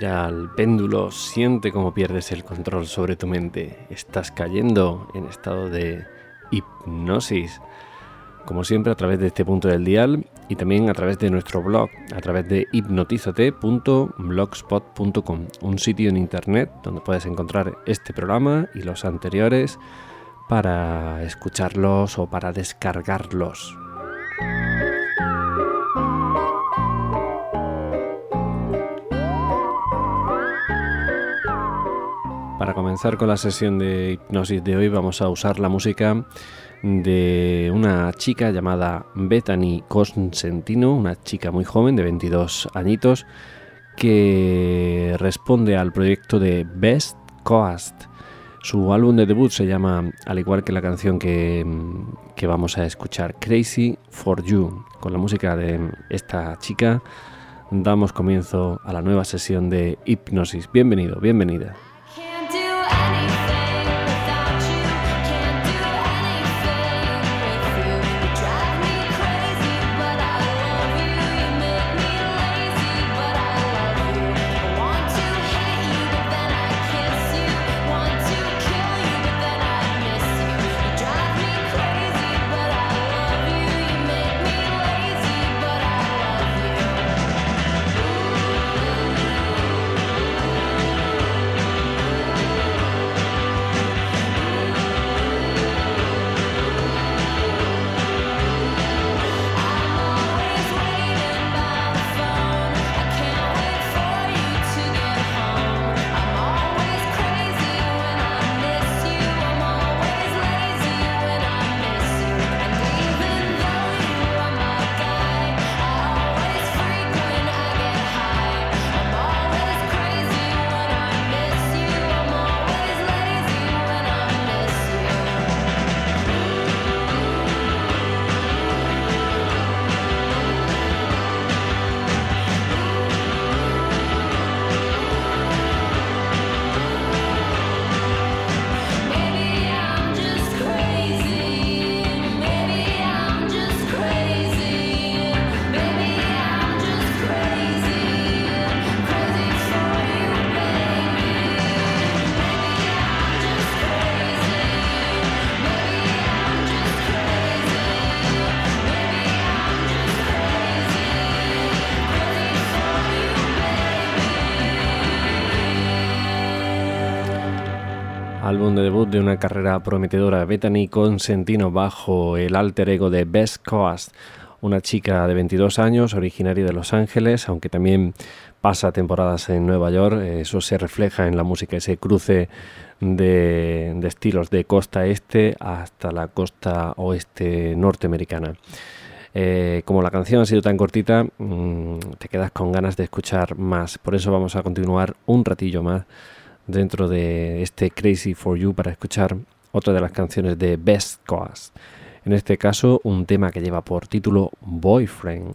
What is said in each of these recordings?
Mira al péndulo, siente cómo pierdes el control sobre tu mente. Estás cayendo en estado de hipnosis. Como siempre a través de este punto del dial y también a través de nuestro blog, a través de hipnotizate.blogspot.com, un sitio en internet donde puedes encontrar este programa y los anteriores para escucharlos o para descargarlos. Para comenzar con la sesión de hipnosis de hoy vamos a usar la música de una chica llamada Bethany Consentino, una chica muy joven de 22 añitos que responde al proyecto de Best Coast. Su álbum de debut se llama, al igual que la canción que, que vamos a escuchar, Crazy for You. Con la música de esta chica damos comienzo a la nueva sesión de hipnosis. Bienvenido, bienvenida. Álbum de debut de una carrera prometedora, Bethany Consentino bajo el alter ego de Best Coast, una chica de 22 años, originaria de Los Ángeles, aunque también pasa temporadas en Nueva York, eso se refleja en la música, ese cruce de, estilos de costa este hasta la costa oeste norteamericana. Eh, como la canción ha sido tan cortita, mm, te quedas con ganas de escuchar más. Por eso vamos a continuar un ratillo más dentro de este Crazy for You para escuchar otra de las canciones de Best Coast. En este caso, un tema que lleva por título Boyfriend.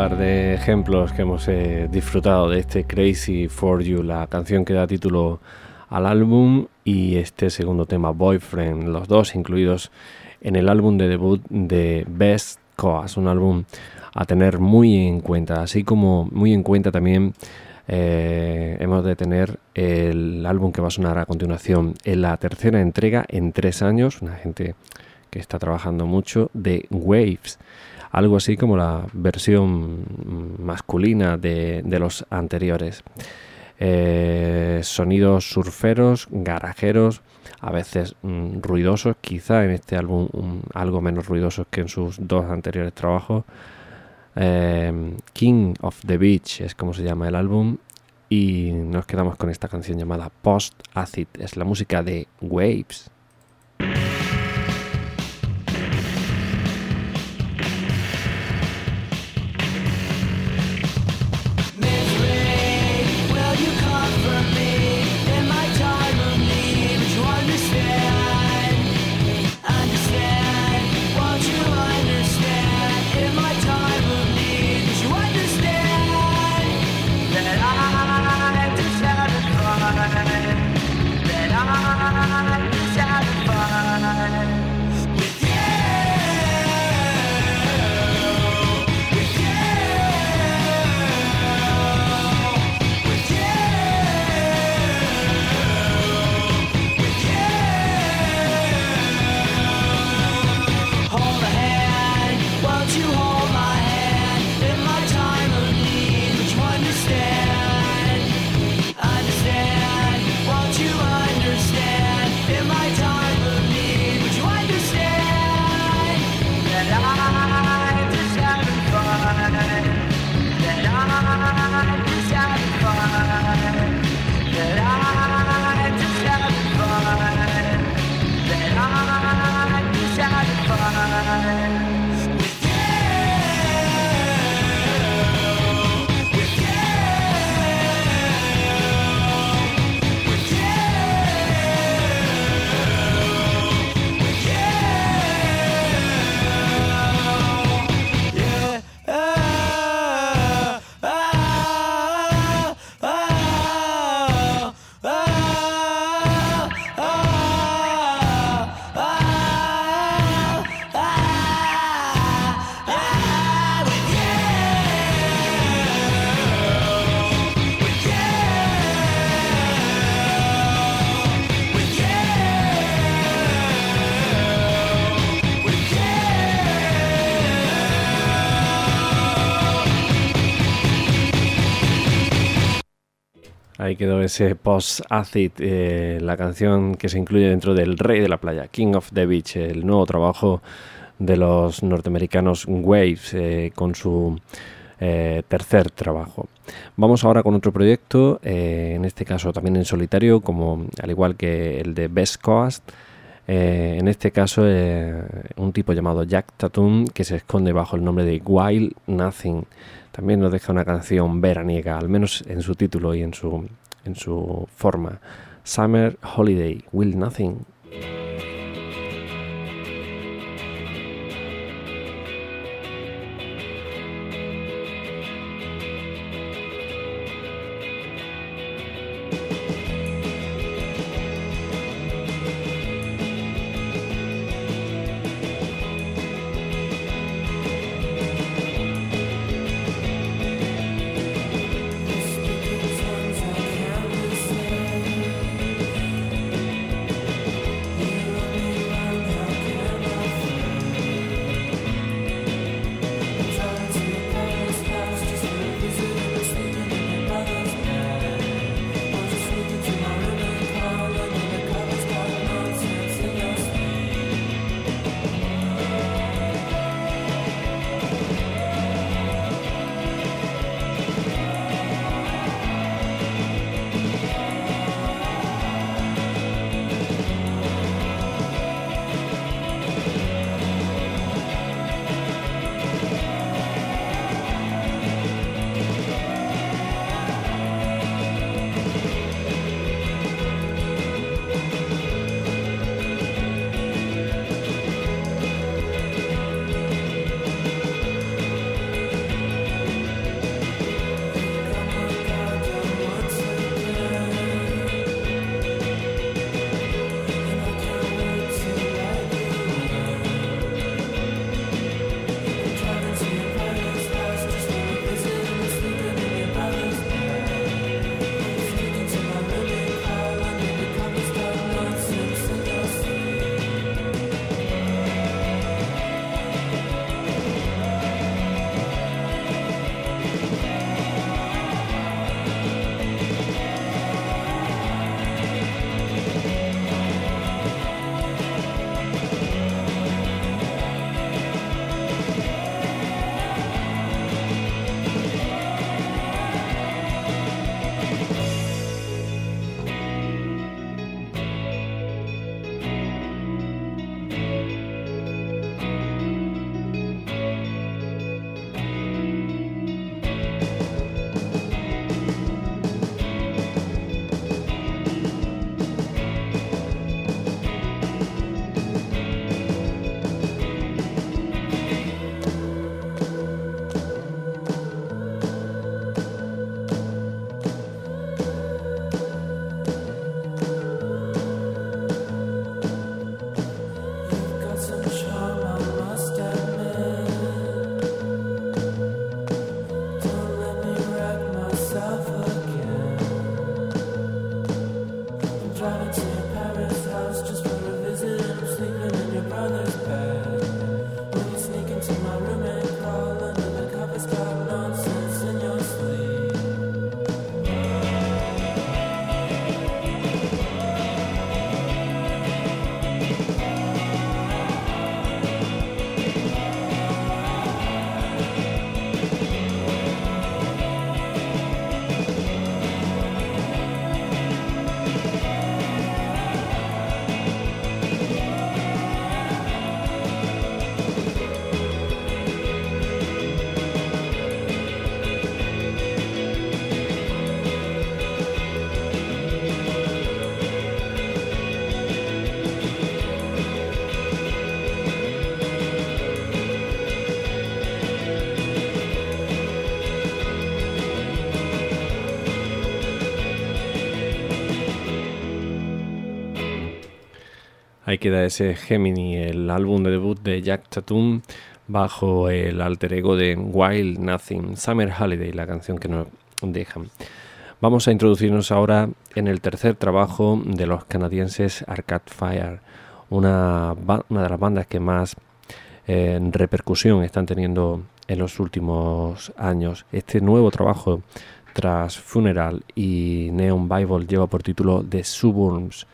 Par de ejemplos que hemos eh, disfrutado de este Crazy for You, la canción que da título al álbum, y este segundo tema, Boyfriend, los dos incluidos en el álbum de debut de Best Coas, un álbum a tener muy en cuenta, así como muy en cuenta también eh, hemos de tener el álbum que va a sonar a continuación en la tercera entrega en tres años, una gente que está trabajando mucho, de Waves algo así como la versión masculina de, los anteriores. Eh, sonidos surferos, garajeros, a veces mm, ruidosos, quizá en este álbum algo menos ruidosos que en sus dos anteriores trabajos. Eh, King of the Beach es como se llama el álbum y nos quedamos con esta canción llamada Post Acid, es la música de Waves. Quedó ese post-acid, eh, la canción que se incluye dentro del Rey de la Playa, King of the Beach, el nuevo trabajo de los norteamericanos Waves eh, con su eh, tercer trabajo. Vamos ahora con otro proyecto, en este caso también en solitario, como al igual que el de Best Coast. en este caso, un tipo llamado Jack Tatum que se esconde bajo el nombre de Wild Nothing también nos deja una canción veraniega, al menos en su título y en su, en su forma. Summer Holiday, Will Nothing. Ahí queda ese Gemini, el álbum de debut de Jack Tatum bajo el alter ego de Wild Nothing, Summer Holiday, la canción que nos dejan. Vamos a introducirnos ahora en el tercer trabajo de los canadienses Arcade Fire, una, de las bandas que más eh, repercusión están teniendo en los últimos años. Este nuevo trabajo tras Funeral y Neon Bible lleva por título The Suburbs.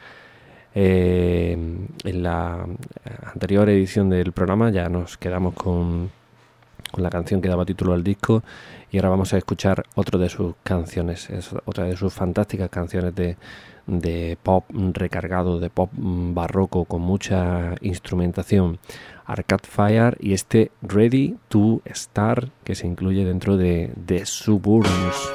Eh, en la anterior edición del programa ya nos quedamos con, la canción que daba título al disco y ahora vamos a escuchar otra de sus canciones, es otra de sus fantásticas canciones de, pop recargado, de pop barroco con mucha instrumentación. Arcade Fire y este Ready to Start que se incluye dentro de, de Suburbs.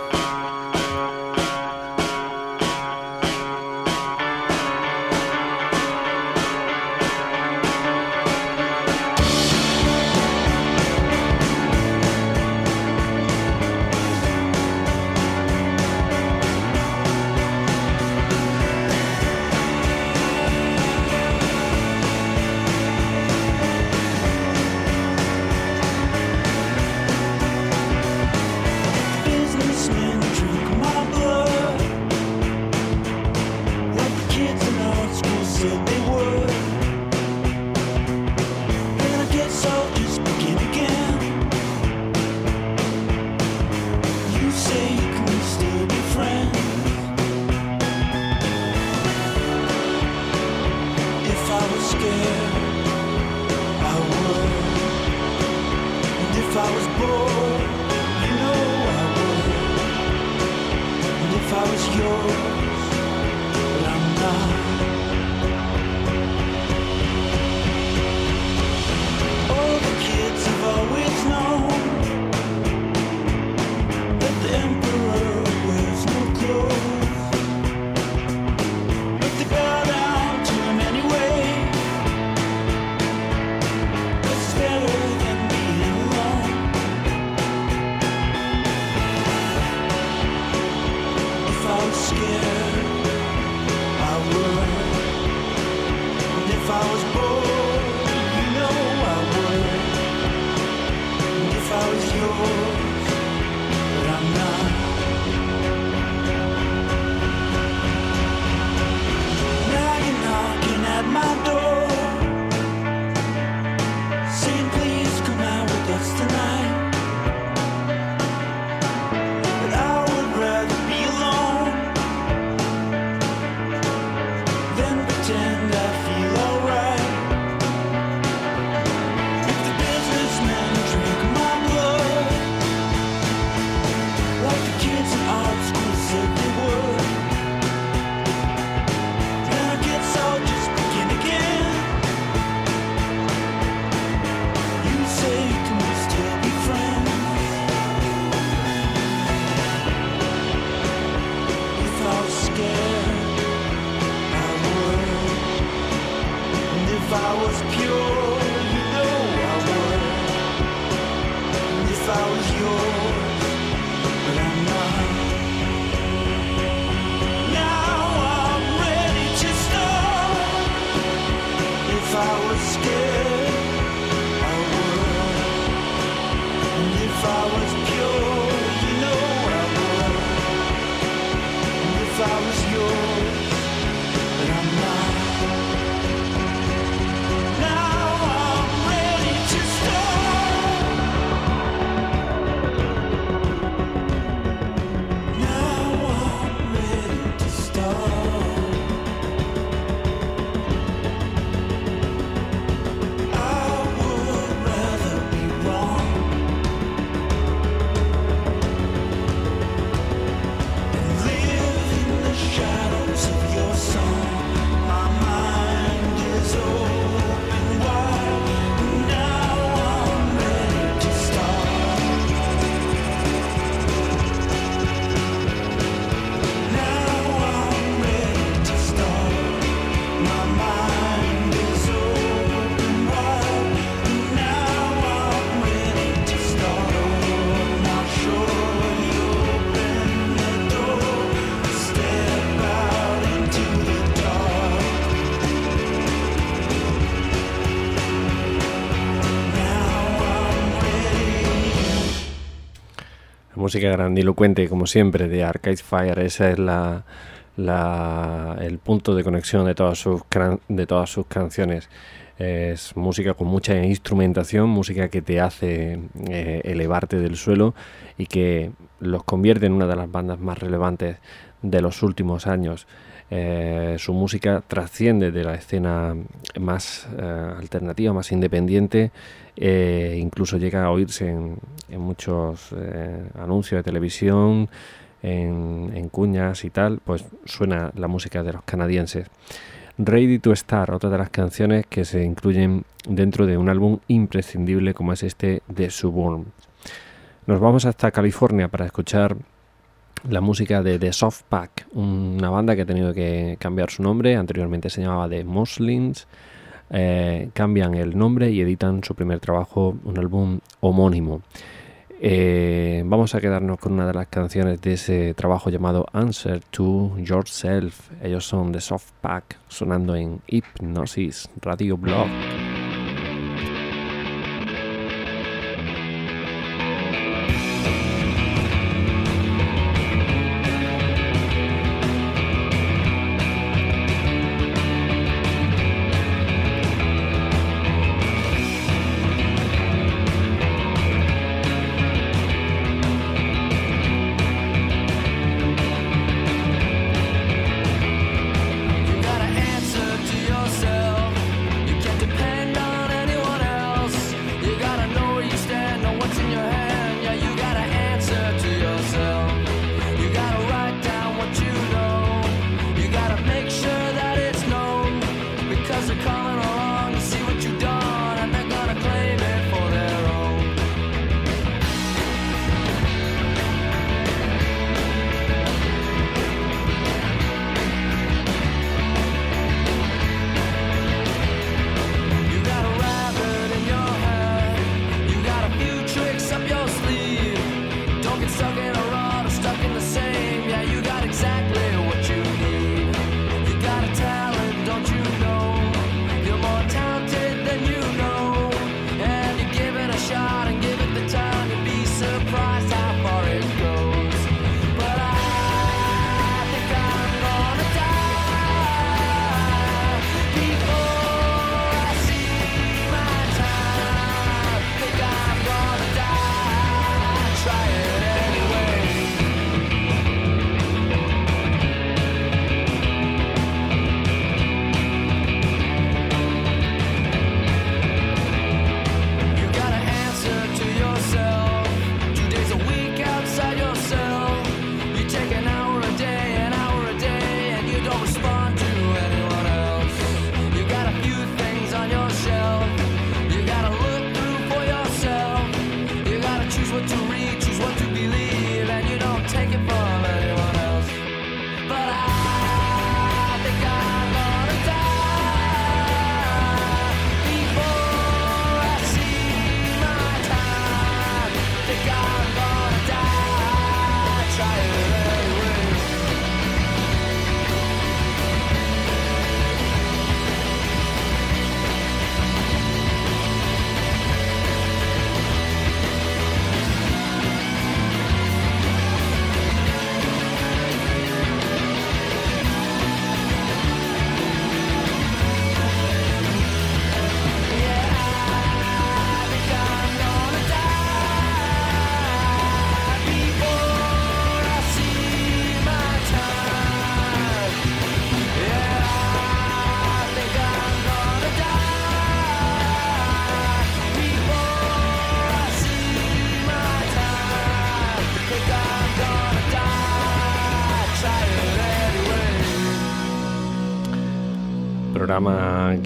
Música grandilocuente, como siempre, de Arcade Fire. Ese es la, el punto de conexión de todas sus, de todas sus canciones. Es música con mucha instrumentación, música que te hace eh, elevarte del suelo y que los convierte en una de las bandas más relevantes de los últimos años. Eh, su música trasciende de la escena más eh, alternativa, más independiente, eh, incluso llega a oírse en, muchos anuncios de televisión, en, cuñas y tal, pues suena la música de los canadienses. Ready to Star, otra de las canciones que se incluyen dentro de un álbum imprescindible como es este de Suburb. Nos vamos hasta California para escuchar la música de The Soft Pack, una banda que ha tenido que cambiar su nombre, anteriormente se llamaba The Muslins, eh, cambian el nombre y editan su primer trabajo, un álbum homónimo. Eh, vamos a quedarnos con una de las canciones de ese trabajo llamado Answer to Yourself. Ellos son The Soft Pack, sonando en Hypnosis Radio Blog.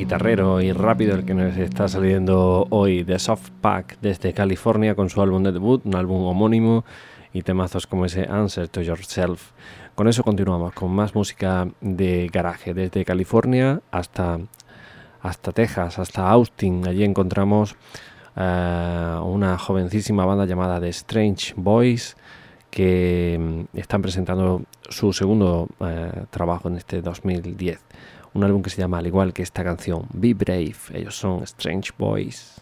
Guitarrero y rápido el que nos está saliendo hoy de Soft Pack desde California con su álbum de debut, un álbum homónimo y temazos como ese Answer to Yourself. Con eso continuamos con más música de garaje desde California hasta, hasta Texas, hasta Austin. Allí encontramos uh, una jovencísima banda llamada The Strange Boys que mm, están presentando su segundo uh, trabajo en este 2010 un álbum que se llama al igual que esta canción, Be Brave. Ellos son Strange Boys.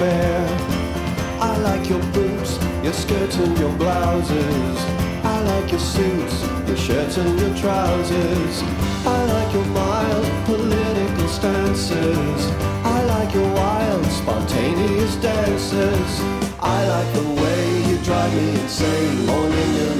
bear. I like your boots, your skirts and your blouses. I like your suits, your shirts and your trousers. I like your mild political stances. I like your wild, spontaneous dances. I like the way you drive me insane, morning and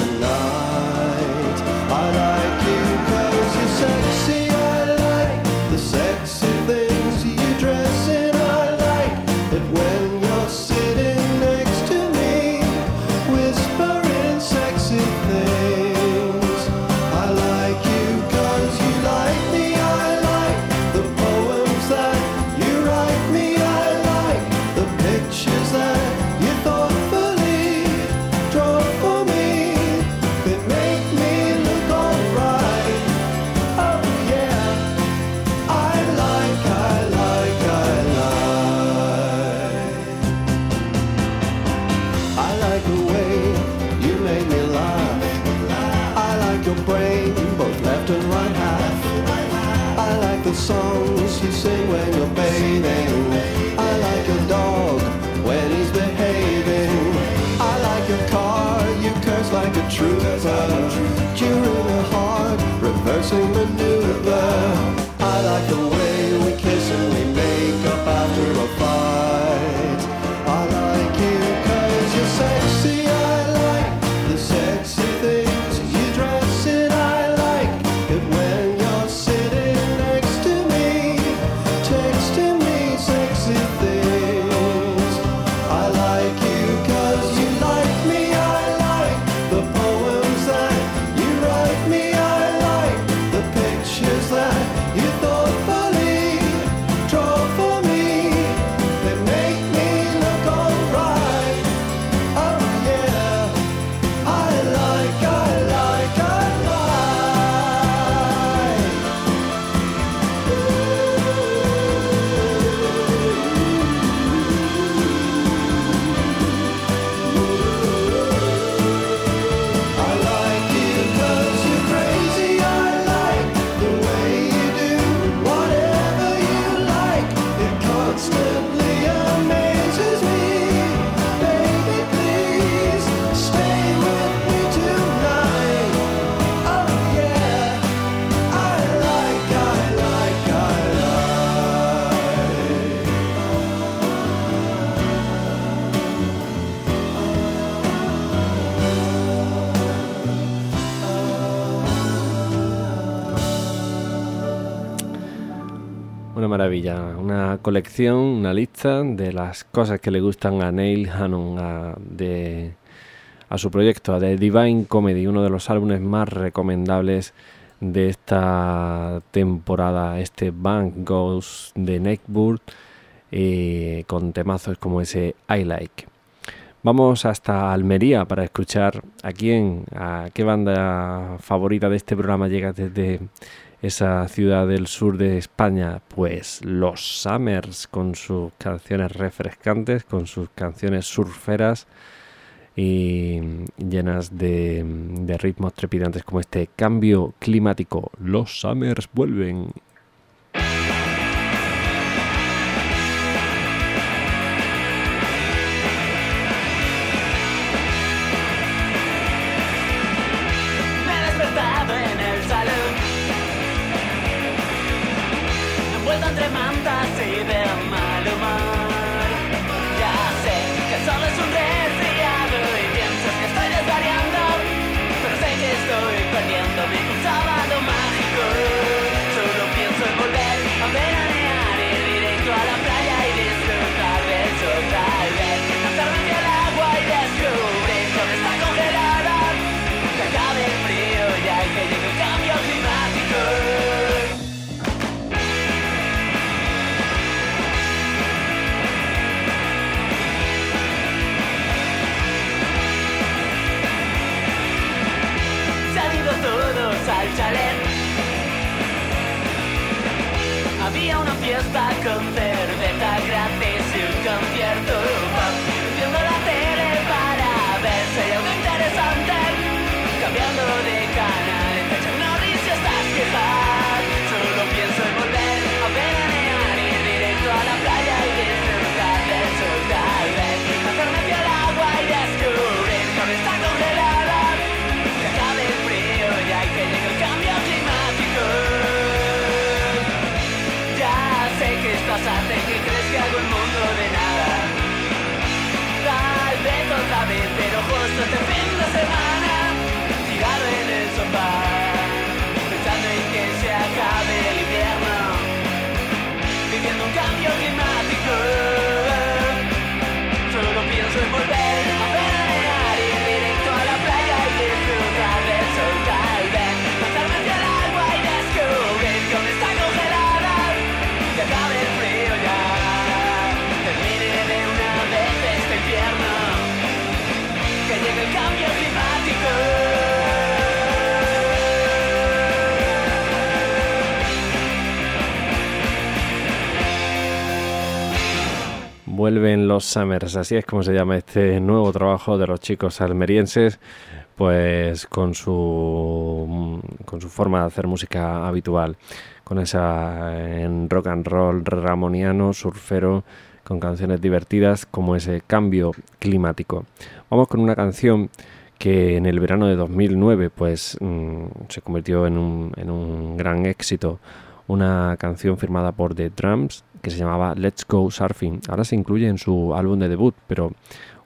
maravilla, una colección, una lista de las cosas que le gustan a Neil Hannon, a, de, a su proyecto, a The Divine Comedy, uno de los álbumes más recomendables de esta temporada, este Bank Goes de Neckburg, eh, con temazos como ese I Like. Vamos hasta Almería para escuchar a quién, a qué banda favorita de este programa llega desde esa ciudad del sur de España? Pues los Summers, con sus canciones refrescantes, con sus canciones surferas y llenas de, de ritmos trepidantes como este cambio climático. Los Summers vuelven. Vuelven los Summers, así es como se llama este nuevo trabajo de los chicos almerienses, pues con su, con su forma de hacer música habitual, con esa rock and roll ramoniano, surfero, con canciones divertidas como ese cambio climático. Vamos con una canción que en el verano de 2009 pues mm, se convirtió en un, en un gran éxito, una canción firmada por The Drums que se llamaba Let's Go Surfing. Ahora se incluye en su álbum de debut, pero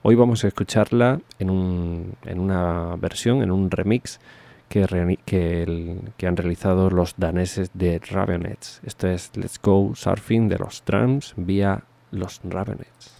hoy vamos a escucharla en, un, en una versión, en un remix que, que, han realizado los daneses de Ravenets. Esto es Let's Go Surfing de los Drums vía los Ravenets.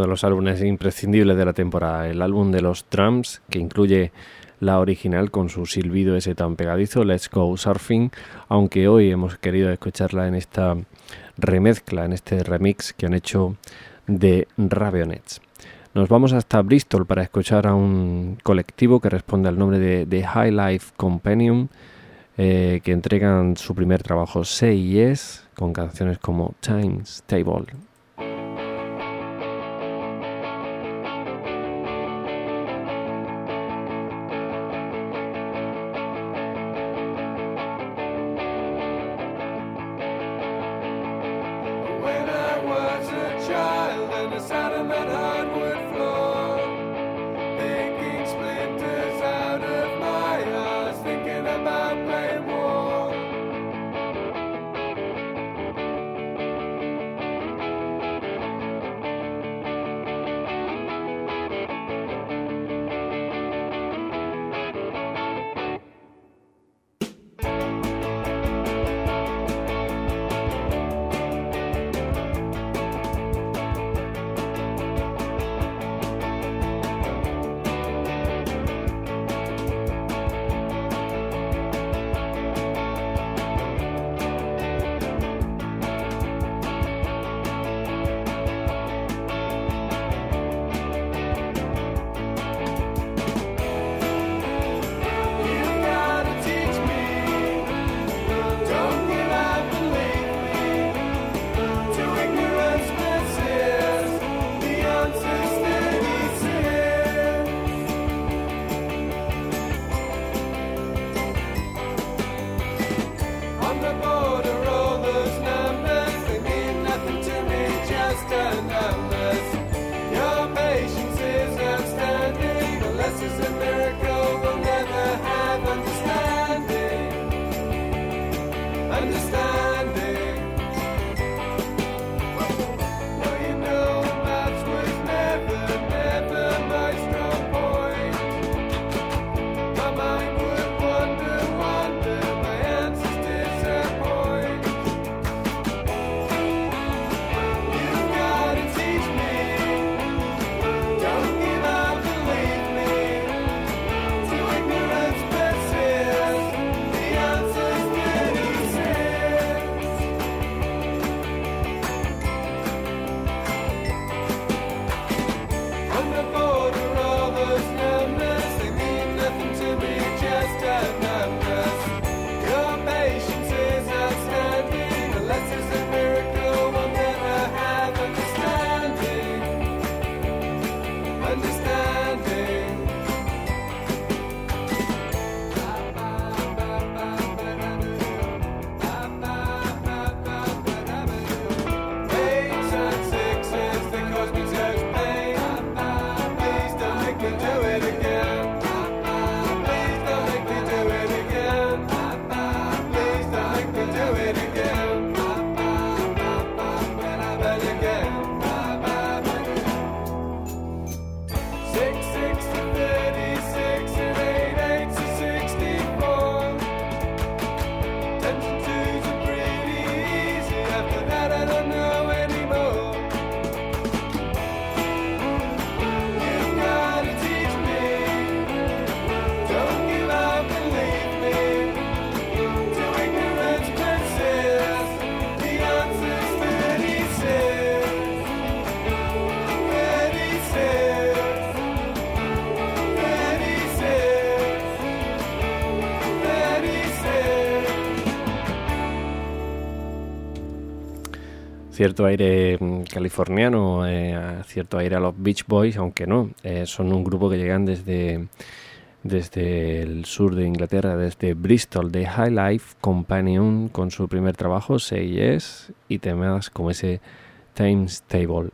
De los álbumes imprescindibles de la temporada, el álbum de los Drums, que incluye la original con su silbido ese tan pegadizo, Let's Go Surfing, aunque hoy hemos querido escucharla en esta remezcla, en este remix que han hecho de Ravionets. Nos vamos hasta Bristol para escuchar a un colectivo que responde al nombre de The High Life Companion, eh, que entregan su primer trabajo Say con canciones como Times Table. Cierto aire mm, californiano, eh, cierto aire a los Beach Boys, aunque no, eh, son un grupo que llegan desde, desde el sur de Inglaterra, desde Bristol, de High Life Companion, con su primer trabajo, Say Yes, y temas como ese Times Table.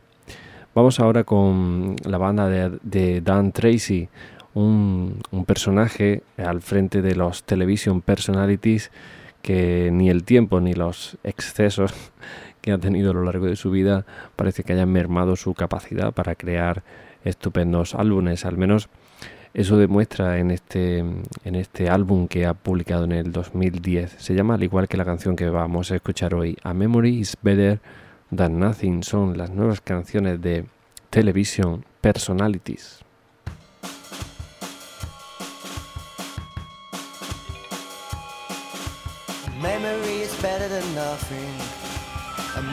Vamos ahora con la banda de, de Dan Tracy, un, un personaje al frente de los television personalities que ni el tiempo ni los excesos que ha tenido a lo largo de su vida parece que hayan mermado su capacidad para crear estupendos álbumes. Al menos eso demuestra en este, en este álbum que ha publicado en el 2010. Se llama al igual que la canción que vamos a escuchar hoy, A Memory is Better Than Nothing. Son las nuevas canciones de Television Personalities.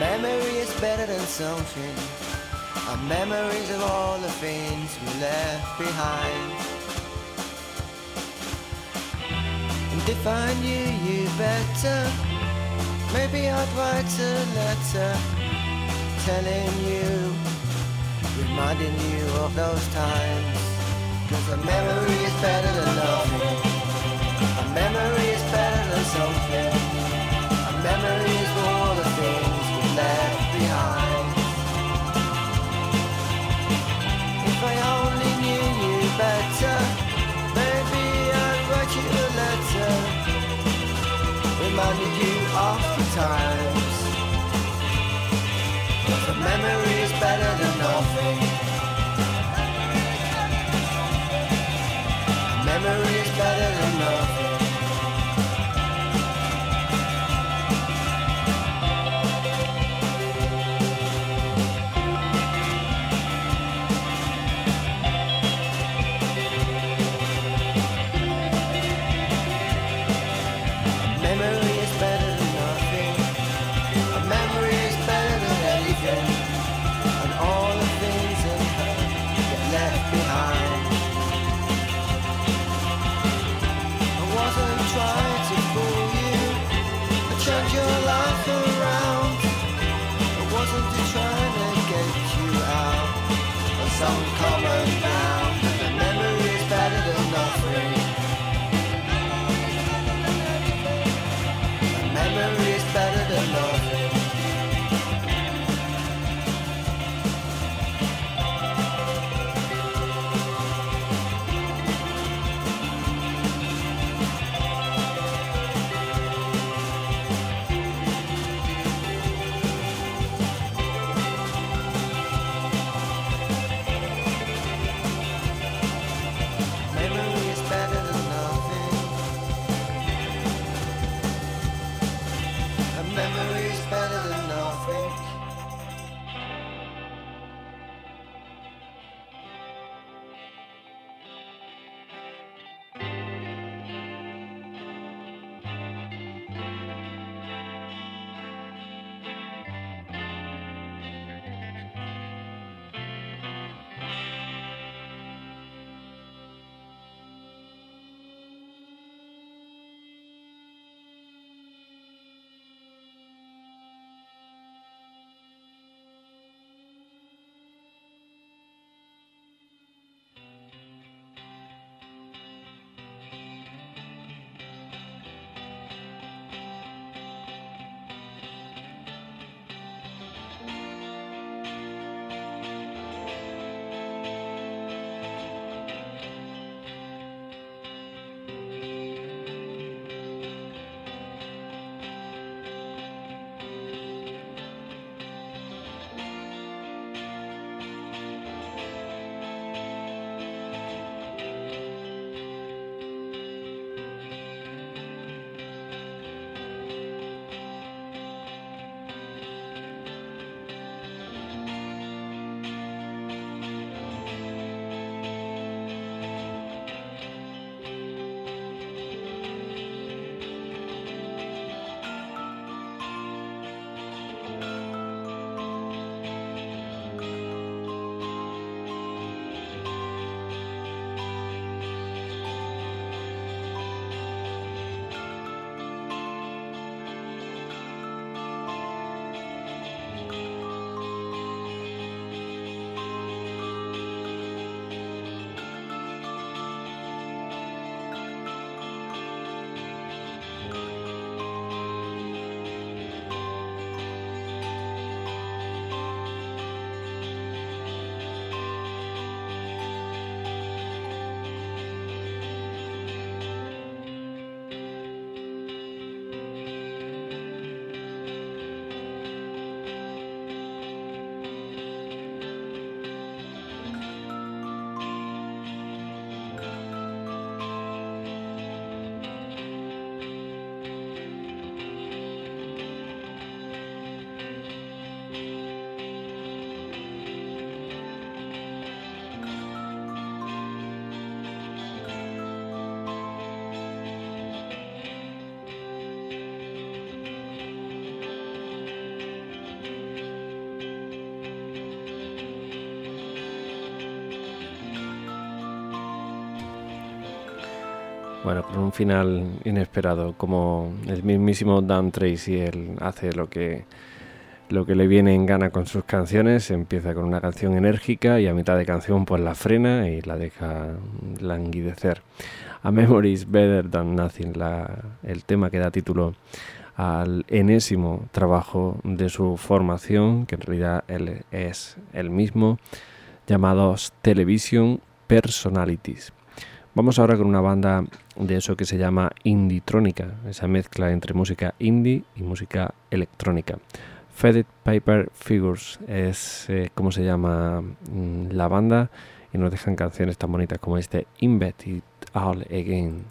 Memory is better than something. A memories of all the things we left behind. And if I knew you better, maybe I'd write a letter telling you, reminding you of those times. Cause a memory is better than nothing. A memory is better than something. A memory reminding you of the times. Bueno, con un final inesperado, como el mismísimo Dan Tracy, él hace lo que, lo que le viene en gana con sus canciones, empieza con una canción enérgica y a mitad de canción pues la frena y la deja languidecer. A Memories Better Than Nothing, el tema que da título al enésimo trabajo de su formación, que en realidad él es el mismo, llamados Television Personalities. Vamos ahora con una banda de eso que se llama Indie-trónica, esa mezcla entre música indie y música electrónica. Faded Paper Figures es eh, como se llama mm, la banda y nos dejan canciones tan bonitas como este Invest It All Again.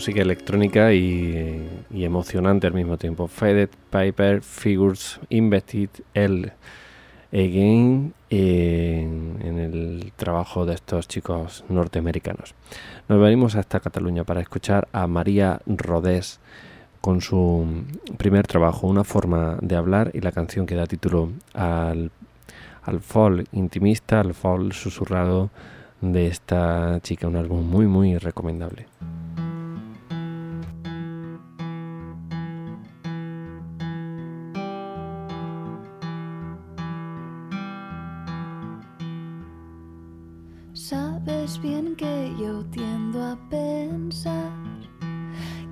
Música electrónica y, emocionante al mismo tiempo. Faded Piper Figures Invested el Again en, el trabajo de estos chicos norteamericanos. Nos venimos hasta Cataluña para escuchar a María Rodés con su primer trabajo, Una forma de hablar y la canción que da título al, al fall intimista, al fall susurrado de esta chica, un álbum muy muy recomendable.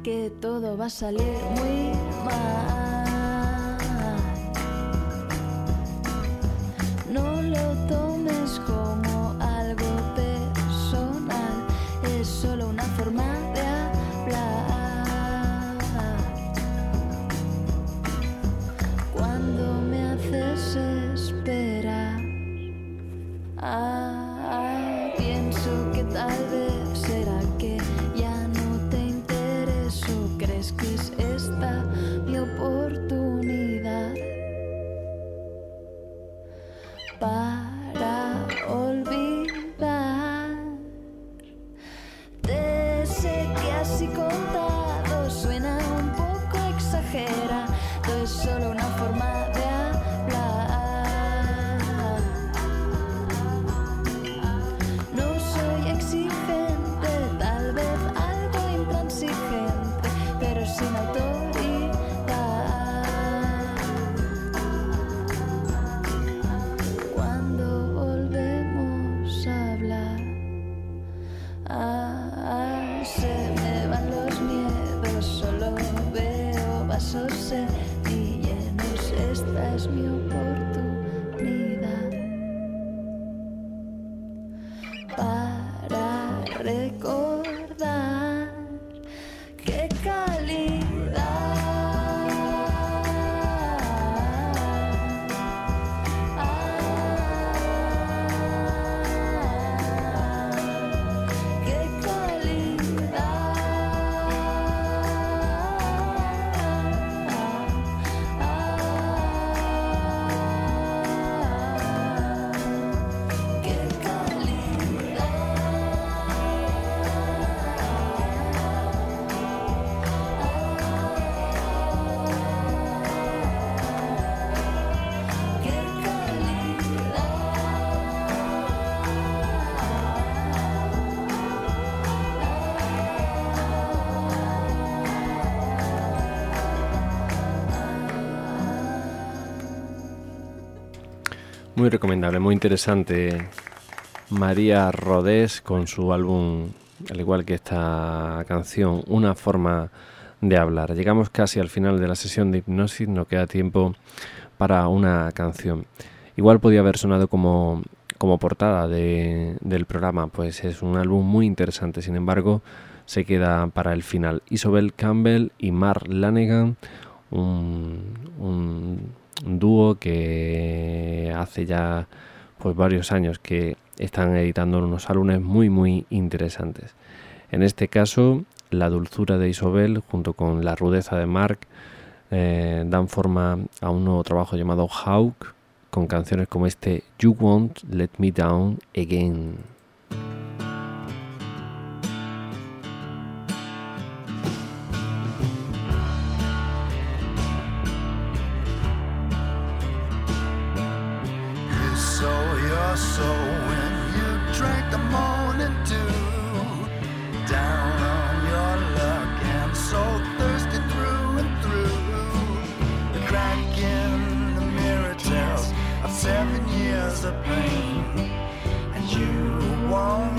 Que todo va a salir muy mal. Muy recomendable, muy interesante. María Rodés con su álbum, al igual que esta canción, Una forma de hablar. Llegamos casi al final de la sesión de hipnosis, no queda tiempo para una canción. Igual podía haber sonado como, como portada de- del programa, pues es un álbum muy interesante, sin embargo se queda para el final. Isobel Campbell y Mark Lanegan, un, un- un dúo que hace ya pues varios años que están editando unos álbumes muy muy interesantes. En este caso, la dulzura de Isobel junto con la rudeza de Mark eh, dan forma a un nuevo trabajo llamado Hawk con canciones como este You Won't Let Me Down Again. Soul when you drank the morning dew. Down on your luck and so thirsty through and through. The crack in the mirror tells of seven years of pain. And you won't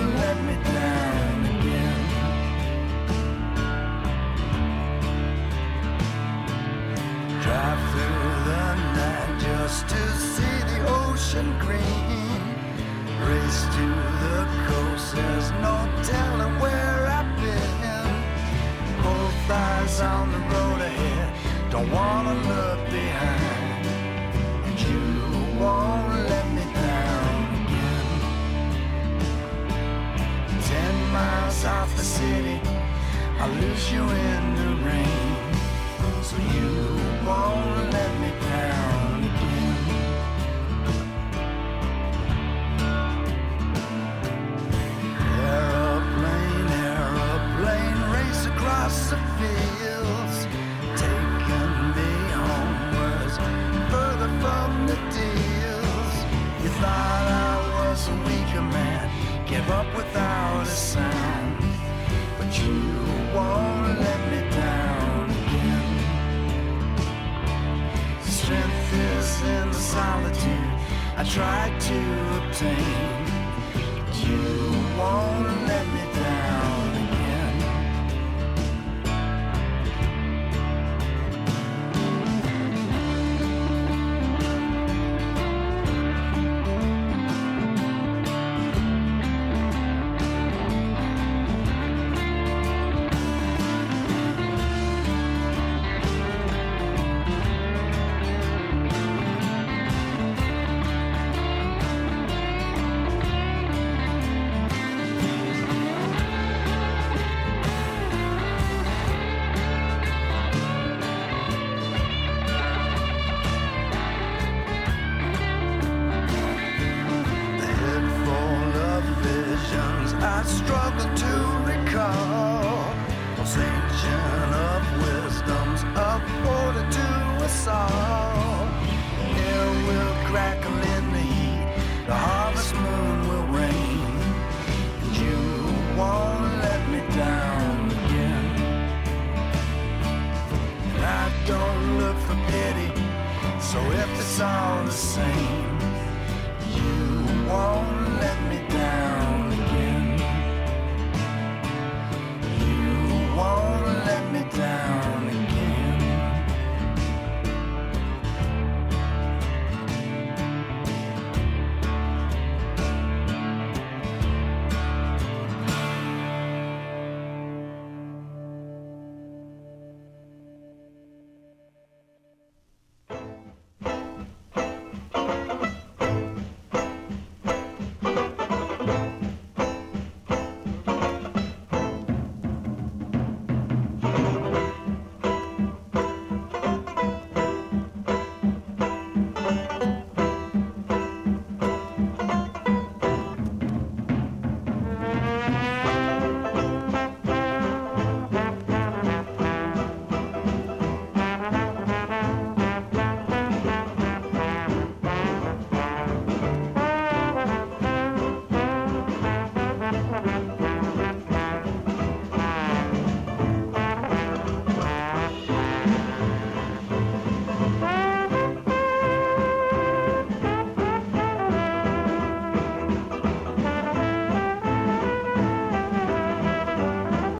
I lose you won't let me down Then I'm off the city I leave you in the rain. So you won't up without a sound. But you won't let me down again. Strength is in the solitude I tried to obtain. But you won't. Struggle to recall those ancient of wisdoms afforded to us all. Air will crackle in the heat, the harvest moon will rain, and you won't let me down again. And I don't look for pity, so if it's all the same.